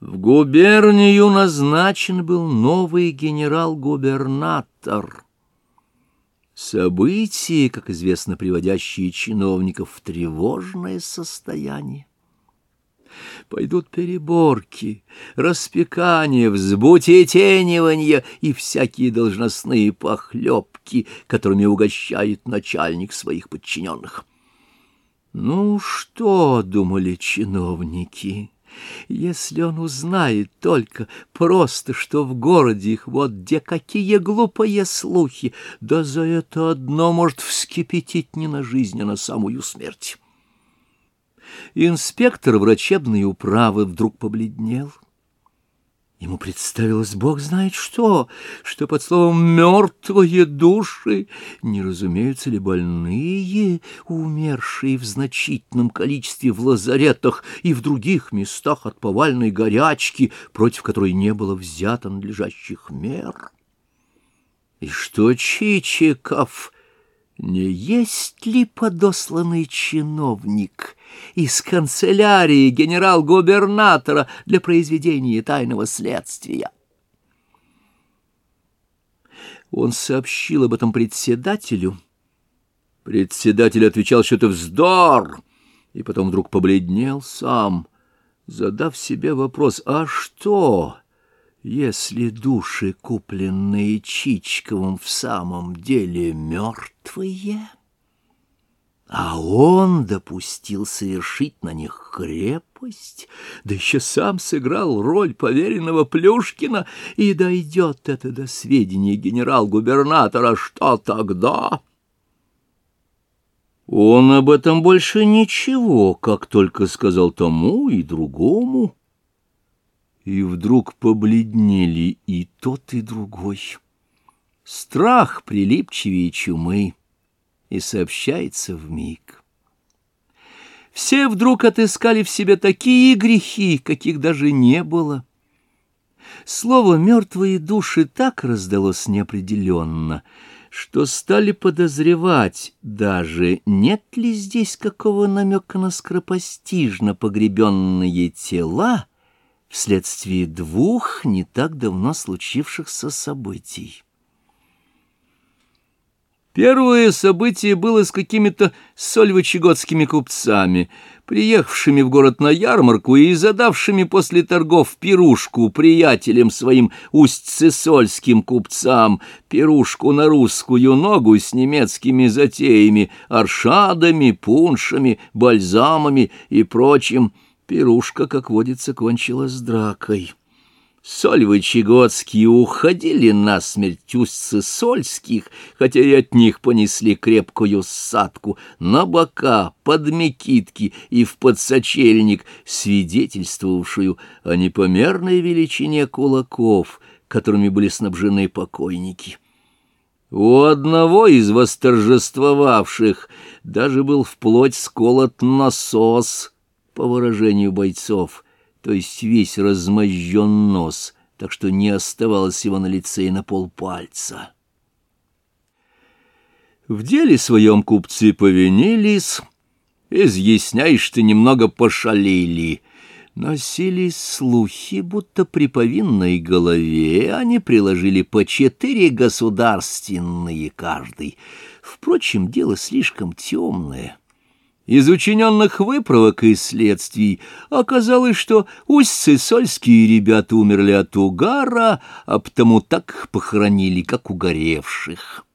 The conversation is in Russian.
В губернию назначен был новый генерал-губернатор. События, как известно, приводящие чиновников в тревожное состояние. Пойдут переборки, распекания, взбутетенивания и всякие должностные похлебки, которыми угощает начальник своих подчиненных. Ну что, думали чиновники, если он узнает только просто, что в городе их вот где какие глупые слухи, да за это одно может вскипятить не на жизнь, а на самую смерть. Инспектор врачебной управы вдруг побледнел. Ему представилось, бог знает что, что под словом «мертвые души» не разумеются ли больные, умершие в значительном количестве в лазаретах и в других местах от повальной горячки, против которой не было взято надлежащих мер. И что Чичиков не есть ли подосланный чиновник из канцелярии генерал-губернатора для произведения тайного следствия? Он сообщил об этом председателю. Председатель отвечал, что это вздор, и потом вдруг побледнел сам, задав себе вопрос, а что... Если души, купленные Чичковым, в самом деле мертвые, а он допустил совершить на них крепость, да еще сам сыграл роль поверенного Плюшкина, и дойдет это до сведения генерал-губернатора, что тогда... Он об этом больше ничего, как только сказал тому и другому и вдруг побледнели и тот, и другой. Страх прилипчивее чумы и сообщается в миг. Все вдруг отыскали в себе такие грехи, каких даже не было. Слово «мертвые души» так раздалось неопределенно, что стали подозревать даже, нет ли здесь какого намека на скоропостижно погребенные тела, вследствие двух не так давно случившихся событий. Первое событие было с какими-то сольвычегодскими купцами, приехавшими в город на ярмарку и задавшими после торгов пирушку приятелям своим усть-цесольским купцам, пирушку на русскую ногу с немецкими затеями, аршадами, пуншами, бальзамами и прочим, Пирушка, как водится, кончилась дракой. Сольвы-чегодские уходили насмерть устцы сольских, хотя и от них понесли крепкую ссадку на бока, под мекитки и в подсочельник, свидетельствовавшую о непомерной величине кулаков, которыми были снабжены покойники. У одного из восторжествовавших даже был вплоть сколот насос — по выражению бойцов, то есть весь размозжен нос, так что не оставалось его на лице и на полпальца. В деле своем купцы повинились, изъясняешь, что немного пошалили. Носились слухи, будто при повинной голове они приложили по четыре государственные каждый. Впрочем, дело слишком темное. Из учиненных выправок и следствий оказалось, что усть-сысольские ребята умерли от угара, а потому так похоронили, как угоревших.